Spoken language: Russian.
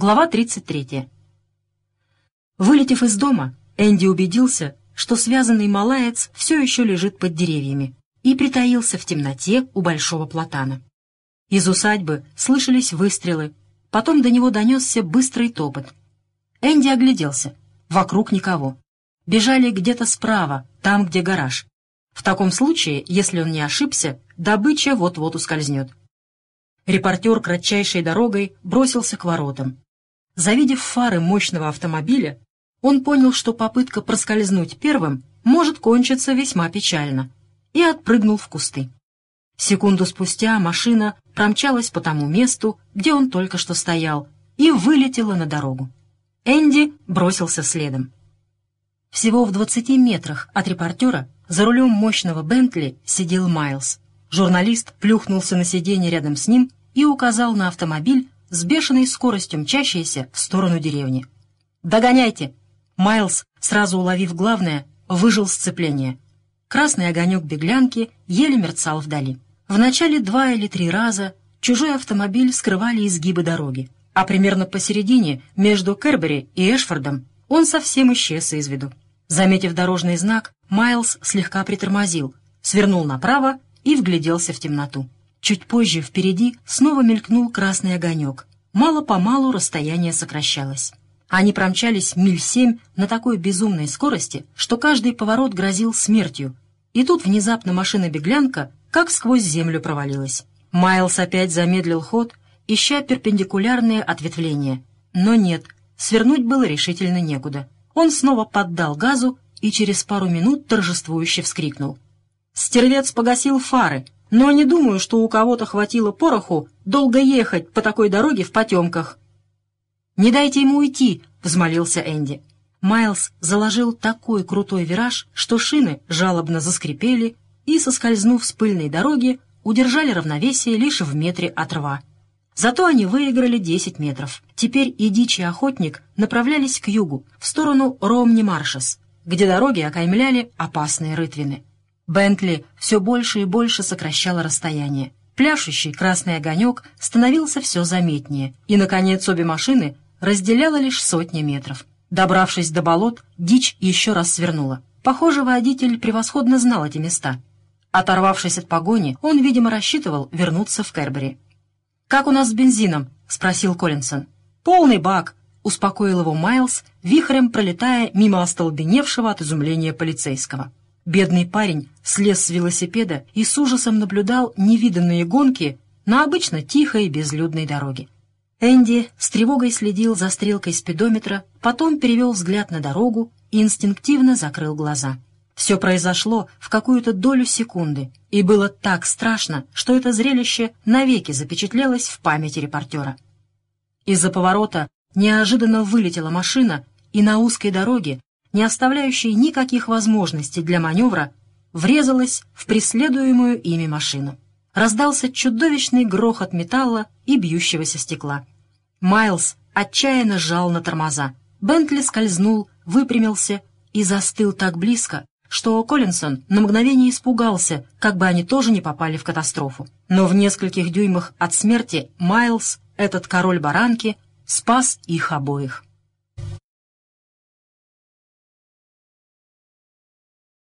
Глава 33. Вылетев из дома, Энди убедился, что связанный малаец все еще лежит под деревьями и притаился в темноте у большого платана. Из усадьбы слышались выстрелы, потом до него донесся быстрый топот. Энди огляделся. Вокруг никого. Бежали где-то справа, там, где гараж. В таком случае, если он не ошибся, добыча вот-вот ускользнет. Репортер кратчайшей дорогой бросился к воротам. Завидев фары мощного автомобиля, он понял, что попытка проскользнуть первым может кончиться весьма печально, и отпрыгнул в кусты. Секунду спустя машина промчалась по тому месту, где он только что стоял, и вылетела на дорогу. Энди бросился следом. Всего в двадцати метрах от репортера за рулем мощного Бентли сидел Майлз. Журналист плюхнулся на сиденье рядом с ним и указал на автомобиль, с бешеной скоростью мчащаяся в сторону деревни. «Догоняйте!» Майлз, сразу уловив главное, выжил сцепление. Красный огонек беглянки еле мерцал вдали. Вначале два или три раза чужой автомобиль скрывали изгибы дороги, а примерно посередине, между Кербери и Эшфордом, он совсем исчез из виду. Заметив дорожный знак, Майлз слегка притормозил, свернул направо и вгляделся в темноту. Чуть позже впереди снова мелькнул красный огонек. Мало-помалу расстояние сокращалось. Они промчались миль семь на такой безумной скорости, что каждый поворот грозил смертью. И тут внезапно машина-беглянка как сквозь землю провалилась. Майлз опять замедлил ход, ища перпендикулярные ответвления. Но нет, свернуть было решительно некуда. Он снова поддал газу и через пару минут торжествующе вскрикнул. «Стервец погасил фары!» Но не думаю, что у кого-то хватило пороху долго ехать по такой дороге в потемках. «Не дайте ему уйти!» — взмолился Энди. Майлз заложил такой крутой вираж, что шины жалобно заскрипели и, соскользнув с пыльной дороги, удержали равновесие лишь в метре от рва. Зато они выиграли 10 метров. Теперь и дичь и охотник направлялись к югу, в сторону Ромни-Маршес, где дороги окаймляли опасные рытвины. Бентли все больше и больше сокращало расстояние. Пляшущий красный огонек становился все заметнее, и, наконец, обе машины разделяло лишь сотни метров. Добравшись до болот, дичь еще раз свернула. Похоже, водитель превосходно знал эти места. Оторвавшись от погони, он, видимо, рассчитывал вернуться в Кербери. «Как у нас с бензином?» — спросил Коллинсон. «Полный бак», — успокоил его Майлз, вихрем пролетая мимо остолбеневшего от изумления полицейского. Бедный парень слез с велосипеда и с ужасом наблюдал невиданные гонки на обычно тихой безлюдной дороге. Энди с тревогой следил за стрелкой спидометра, потом перевел взгляд на дорогу и инстинктивно закрыл глаза. Все произошло в какую-то долю секунды, и было так страшно, что это зрелище навеки запечатлелось в памяти репортера. Из-за поворота неожиданно вылетела машина, и на узкой дороге не оставляющей никаких возможностей для маневра, врезалась в преследуемую ими машину. Раздался чудовищный грохот металла и бьющегося стекла. Майлз отчаянно сжал на тормоза. Бентли скользнул, выпрямился и застыл так близко, что Коллинсон на мгновение испугался, как бы они тоже не попали в катастрофу. Но в нескольких дюймах от смерти Майлз, этот король баранки, спас их обоих.